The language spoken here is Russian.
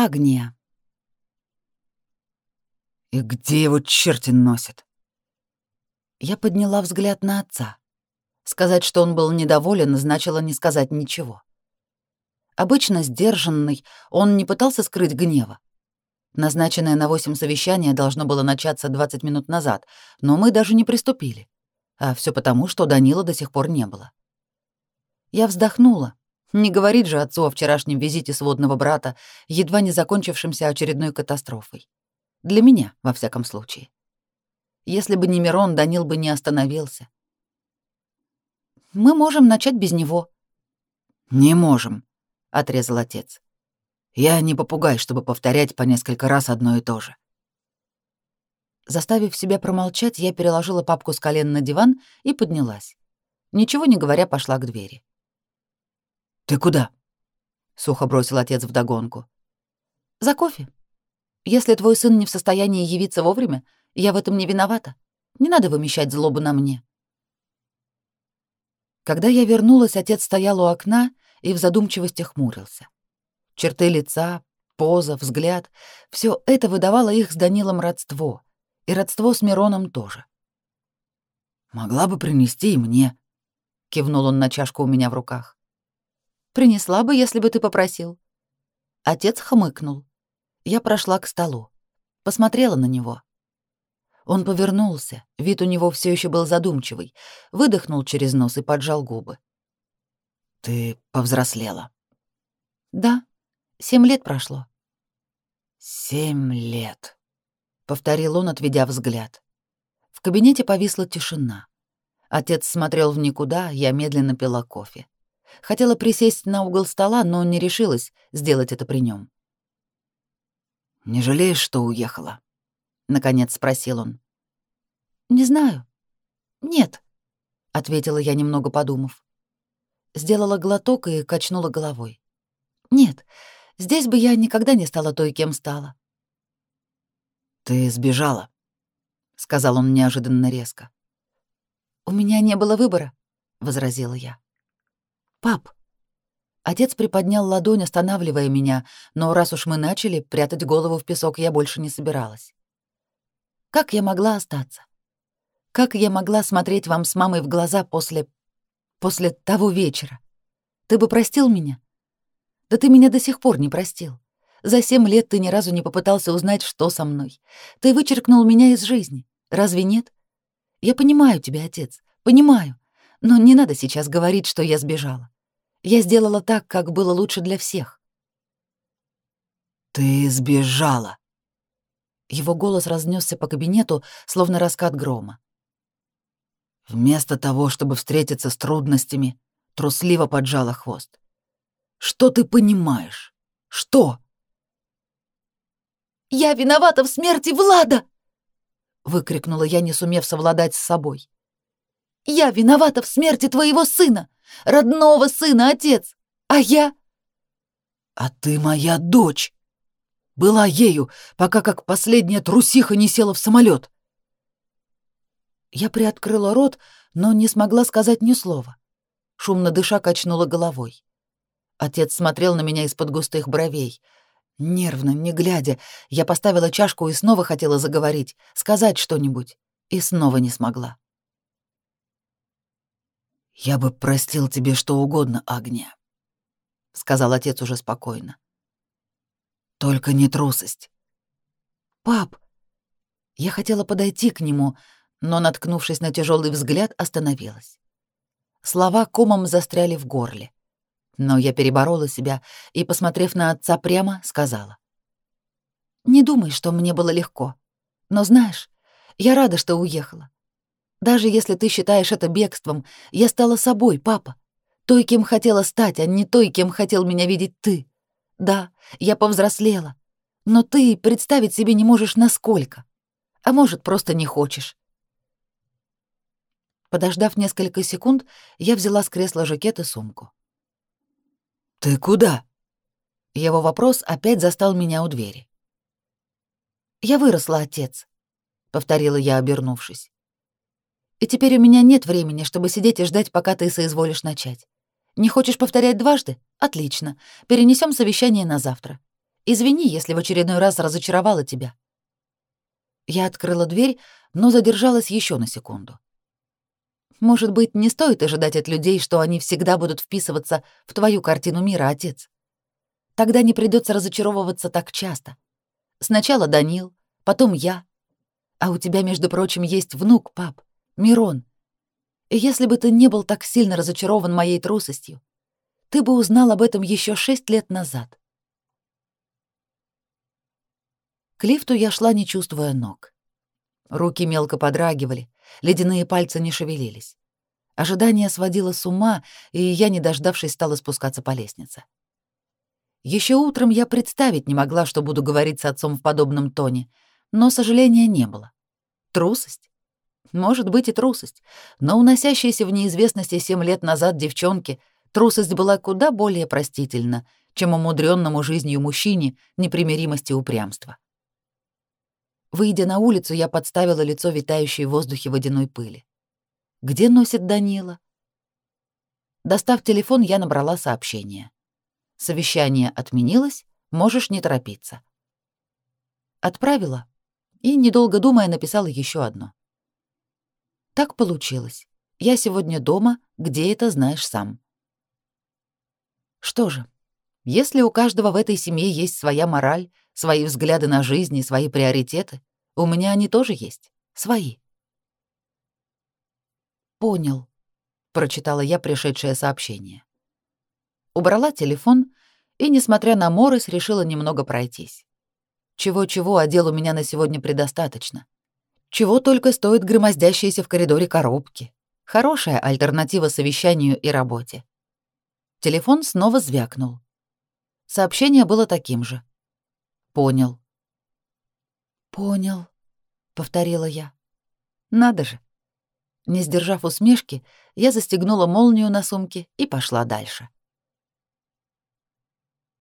Агния. «И где его черти носят?» Я подняла взгляд на отца. Сказать, что он был недоволен, значило не сказать ничего. Обычно сдержанный, он не пытался скрыть гнева. Назначенное на восемь совещание должно было начаться 20 минут назад, но мы даже не приступили. А все потому, что Данила до сих пор не было. Я вздохнула, не говорит же отцу о вчерашнем визите сводного брата, едва не закончившемся очередной катастрофой. Для меня, во всяком случае. Если бы не Мирон, Данил бы не остановился. «Мы можем начать без него». «Не можем», — отрезал отец. «Я не попугай, чтобы повторять по несколько раз одно и то же». Заставив себя промолчать, я переложила папку с колен на диван и поднялась. Ничего не говоря, пошла к двери. «Ты куда?» — сухо бросил отец вдогонку. «За кофе. Если твой сын не в состоянии явиться вовремя, я в этом не виновата. Не надо вымещать злобу на мне». Когда я вернулась, отец стоял у окна и в задумчивости хмурился. Черты лица, поза, взгляд — все это выдавало их с Данилом родство, и родство с Мироном тоже. «Могла бы принести и мне», — кивнул он на чашку у меня в руках. Принесла бы, если бы ты попросил. Отец хмыкнул. Я прошла к столу. Посмотрела на него. Он повернулся, вид у него все еще был задумчивый, выдохнул через нос и поджал губы. «Ты повзрослела». «Да, семь лет прошло». «Семь лет», — повторил он, отведя взгляд. В кабинете повисла тишина. Отец смотрел в никуда, я медленно пила кофе. Хотела присесть на угол стола, но не решилась сделать это при нем. «Не жалеешь, что уехала?» — наконец спросил он. «Не знаю. Нет», — ответила я, немного подумав. Сделала глоток и качнула головой. «Нет, здесь бы я никогда не стала той, кем стала». «Ты сбежала», — сказал он неожиданно резко. «У меня не было выбора», — возразила я. «Пап!» Отец приподнял ладонь, останавливая меня, но раз уж мы начали, прятать голову в песок я больше не собиралась. Как я могла остаться? Как я могла смотреть вам с мамой в глаза после... после того вечера? Ты бы простил меня? Да ты меня до сих пор не простил. За семь лет ты ни разу не попытался узнать, что со мной. Ты вычеркнул меня из жизни. Разве нет? Я понимаю тебя, отец, понимаю. Но не надо сейчас говорить, что я сбежала. Я сделала так, как было лучше для всех. Ты сбежала. Его голос разнесся по кабинету, словно раскат грома. Вместо того, чтобы встретиться с трудностями, трусливо поджала хвост. Что ты понимаешь? Что? Я виновата в смерти Влада! выкрикнула я, не сумев совладать с собой. Я виновата в смерти твоего сына, родного сына, отец. А я... А ты моя дочь. Была ею, пока как последняя трусиха не села в самолет. Я приоткрыла рот, но не смогла сказать ни слова. Шумно дыша качнула головой. Отец смотрел на меня из-под густых бровей. Нервно, не глядя, я поставила чашку и снова хотела заговорить, сказать что-нибудь, и снова не смогла. «Я бы простил тебе что угодно, Агния», — сказал отец уже спокойно. «Только не трусость». «Пап!» Я хотела подойти к нему, но, наткнувшись на тяжелый взгляд, остановилась. Слова комом застряли в горле. Но я переборола себя и, посмотрев на отца прямо, сказала. «Не думай, что мне было легко. Но знаешь, я рада, что уехала. Даже если ты считаешь это бегством, я стала собой, папа. Той, кем хотела стать, а не той, кем хотел меня видеть ты. Да, я повзрослела. Но ты представить себе не можешь, насколько. А может, просто не хочешь. Подождав несколько секунд, я взяла с кресла жакет и сумку. «Ты куда?» Его вопрос опять застал меня у двери. «Я выросла, отец», — повторила я, обернувшись. И теперь у меня нет времени, чтобы сидеть и ждать, пока ты соизволишь начать. Не хочешь повторять дважды? Отлично. Перенесем совещание на завтра. Извини, если в очередной раз разочаровала тебя. Я открыла дверь, но задержалась еще на секунду. Может быть, не стоит ожидать от людей, что они всегда будут вписываться в твою картину мира, отец. Тогда не придется разочаровываться так часто. Сначала Данил, потом я. А у тебя, между прочим, есть внук, пап, Мирон. Если бы ты не был так сильно разочарован моей трусостью, ты бы узнал об этом еще шесть лет назад. К лифту я шла, не чувствуя ног. Руки мелко подрагивали, ледяные пальцы не шевелились. Ожидание сводило с ума, и я, не дождавшись, стала спускаться по лестнице. Еще утром я представить не могла, что буду говорить с отцом в подобном тоне, но сожаления не было. Трусость? Может быть и трусость, но уносящаяся в неизвестности семь лет назад девчонке трусость была куда более простительна, чем умудренному жизнью мужчине непримиримости упрямства. Выйдя на улицу, я подставила лицо витающей в воздухе водяной пыли. Где носит Данила? Достав телефон, я набрала сообщение. Совещание отменилось, можешь не торопиться. Отправила и, недолго думая, написала еще одно. Так получилось. Я сегодня дома, где это знаешь сам. Что же, если у каждого в этой семье есть своя мораль, свои взгляды на жизнь и свои приоритеты. У меня они тоже есть. Свои. «Понял», — прочитала я пришедшее сообщение. Убрала телефон и, несмотря на морось, решила немного пройтись. Чего-чего, а дел у меня на сегодня предостаточно. Чего только стоит громоздящиеся в коридоре коробки. Хорошая альтернатива совещанию и работе. Телефон снова звякнул. Сообщение было таким же. Понял. Понял, повторила я. Надо же. Не сдержав усмешки, я застегнула молнию на сумке и пошла дальше.